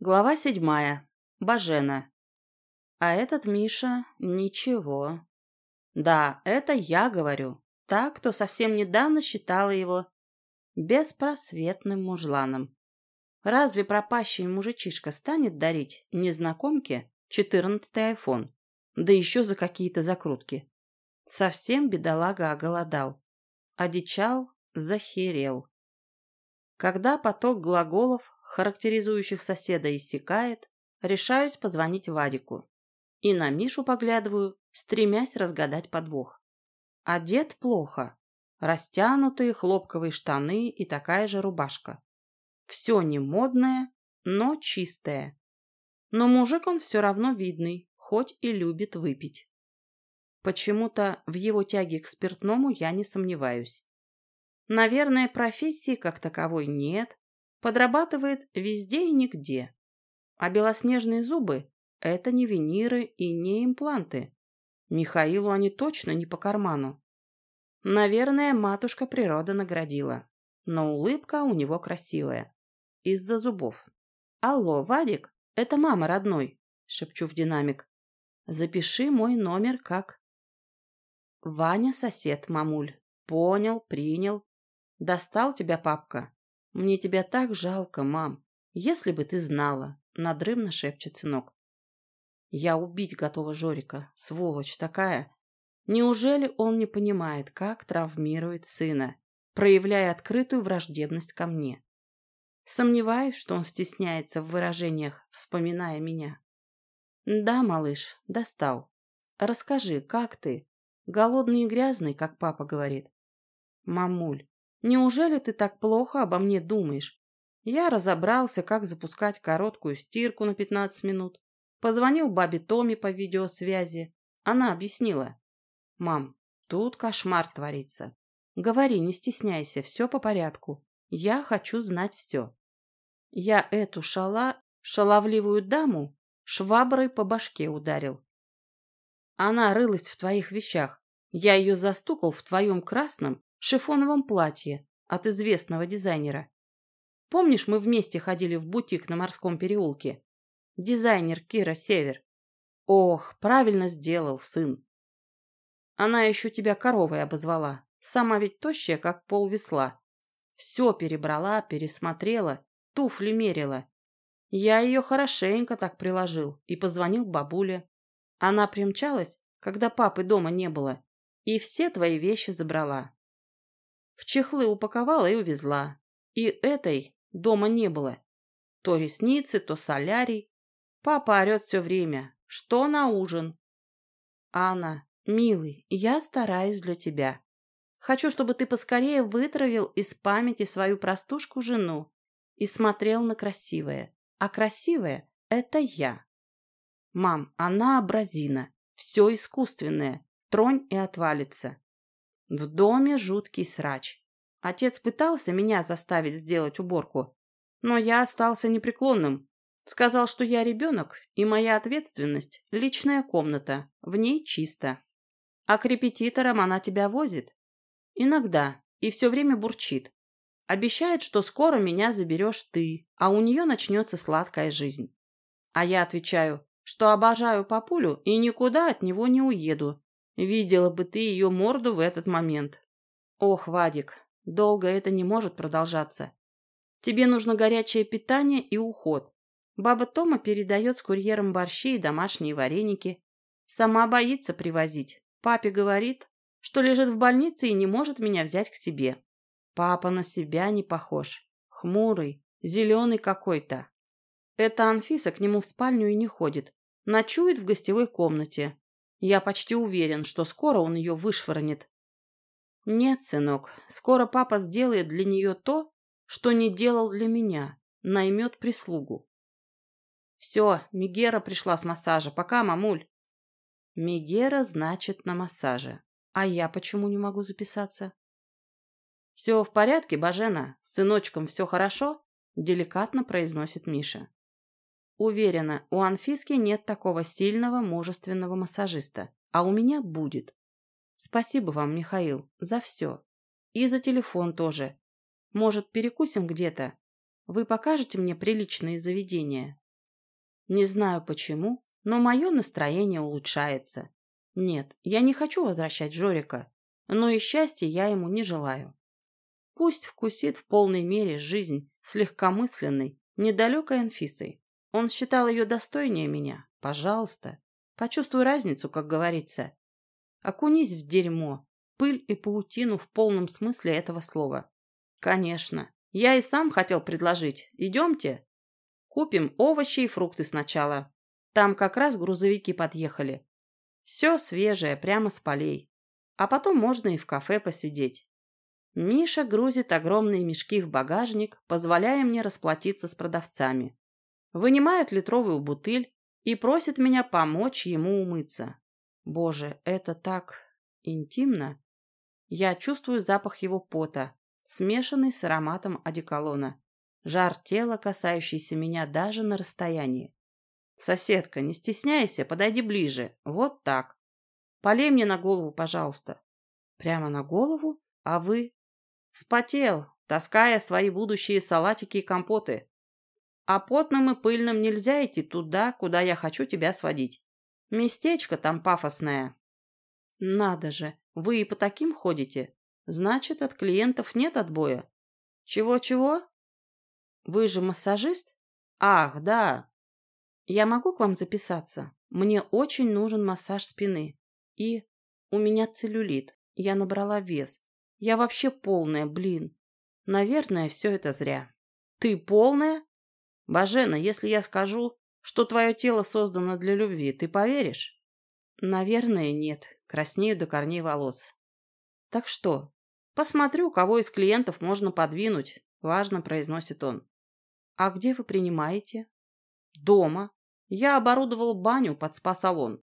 Глава седьмая. Бажена. А этот Миша – ничего. Да, это я говорю. Так, кто совсем недавно считала его беспросветным мужланом. Разве пропащий мужичишка станет дарить незнакомке четырнадцатый айфон? Да еще за какие-то закрутки. Совсем бедолага оголодал. Одичал, захерел. Когда поток глаголов характеризующих соседа, иссякает, решаюсь позвонить Вадику. И на Мишу поглядываю, стремясь разгадать подвох. Одет плохо. Растянутые хлопковые штаны и такая же рубашка. Все не модное, но чистое. Но мужик он все равно видный, хоть и любит выпить. Почему-то в его тяге к спиртному я не сомневаюсь. Наверное, профессии как таковой нет, Подрабатывает везде и нигде. А белоснежные зубы – это не виниры и не импланты. Михаилу они точно не по карману. Наверное, матушка природа наградила. Но улыбка у него красивая. Из-за зубов. «Алло, Вадик, это мама родной», – шепчу в динамик. «Запиши мой номер как...» «Ваня сосед, мамуль. Понял, принял. Достал тебя папка. «Мне тебя так жалко, мам. Если бы ты знала», — надрывно шепчет сынок. «Я убить готова Жорика, сволочь такая. Неужели он не понимает, как травмирует сына, проявляя открытую враждебность ко мне? Сомневаюсь, что он стесняется в выражениях, вспоминая меня. Да, малыш, достал. Расскажи, как ты? Голодный и грязный, как папа говорит. Мамуль, Неужели ты так плохо обо мне думаешь? Я разобрался, как запускать короткую стирку на 15 минут. Позвонил бабе Томе по видеосвязи. Она объяснила. «Мам, тут кошмар творится. Говори, не стесняйся, все по порядку. Я хочу знать все». Я эту шала, шаловливую даму, шваброй по башке ударил. Она рылась в твоих вещах. Я ее застукал в твоем красном шифоновом платье от известного дизайнера. Помнишь, мы вместе ходили в бутик на Морском переулке? Дизайнер Кира Север. Ох, правильно сделал, сын. Она еще тебя коровой обозвала. Сама ведь тощая, как пол весла. Все перебрала, пересмотрела, туфли мерила. Я ее хорошенько так приложил и позвонил бабуле. Она примчалась, когда папы дома не было, и все твои вещи забрала. В чехлы упаковала и увезла. И этой дома не было. То ресницы, то солярий. Папа орет все время. Что на ужин? Анна, милый, я стараюсь для тебя. Хочу, чтобы ты поскорее вытравил из памяти свою простушку-жену и смотрел на красивое. А красивое — это я. Мам, она абразина. Все искусственное. Тронь и отвалится. В доме жуткий срач. Отец пытался меня заставить сделать уборку, но я остался непреклонным. Сказал, что я ребенок, и моя ответственность – личная комната, в ней чисто. А к репетиторам она тебя возит? Иногда, и все время бурчит. Обещает, что скоро меня заберешь ты, а у нее начнется сладкая жизнь. А я отвечаю, что обожаю папулю и никуда от него не уеду, Видела бы ты ее морду в этот момент. Ох, Вадик, долго это не может продолжаться. Тебе нужно горячее питание и уход. Баба Тома передает с курьером борщи и домашние вареники. Сама боится привозить. Папе говорит, что лежит в больнице и не может меня взять к себе. Папа на себя не похож. Хмурый, зеленый какой-то. Эта Анфиса к нему в спальню и не ходит. Ночует в гостевой комнате. Я почти уверен, что скоро он ее вышвырнет. Нет, сынок, скоро папа сделает для нее то, что не делал для меня. Наймет прислугу. Все, Мегера пришла с массажа. Пока, мамуль. Мегера значит на массаже. А я почему не могу записаться? Все в порядке, Бажена? С сыночком все хорошо? Деликатно произносит Миша. Уверена, у Анфиски нет такого сильного, мужественного массажиста, а у меня будет. Спасибо вам, Михаил, за все. И за телефон тоже. Может, перекусим где-то? Вы покажете мне приличные заведения? Не знаю почему, но мое настроение улучшается. Нет, я не хочу возвращать Жорика, но и счастья я ему не желаю. Пусть вкусит в полной мере жизнь с легкомысленной, недалекой Анфисой. Он считал ее достойнее меня. Пожалуйста, почувствуй разницу, как говорится. Окунись в дерьмо, пыль и паутину в полном смысле этого слова. Конечно, я и сам хотел предложить. Идемте. Купим овощи и фрукты сначала. Там как раз грузовики подъехали. Все свежее, прямо с полей. А потом можно и в кафе посидеть. Миша грузит огромные мешки в багажник, позволяя мне расплатиться с продавцами. Вынимает литровую бутыль и просит меня помочь ему умыться. Боже, это так интимно. Я чувствую запах его пота, смешанный с ароматом одеколона. Жар тела, касающийся меня даже на расстоянии. «Соседка, не стесняйся, подойди ближе. Вот так. Полей мне на голову, пожалуйста». «Прямо на голову? А вы?» «Вспотел, таская свои будущие салатики и компоты. А потным и пыльным нельзя идти туда, куда я хочу тебя сводить. Местечко там пафосное». «Надо же, вы и по таким ходите? Значит, от клиентов нет отбоя». «Чего-чего?» Вы же массажист? Ах, да. Я могу к вам записаться? Мне очень нужен массаж спины. И у меня целлюлит. Я набрала вес. Я вообще полная, блин. Наверное, все это зря. Ты полная? Бажена, если я скажу, что твое тело создано для любви, ты поверишь? Наверное, нет. Краснею до корней волос. Так что? Посмотрю, кого из клиентов можно подвинуть, важно произносит он. «А где вы принимаете?» «Дома. Я оборудовал баню под спа-салон.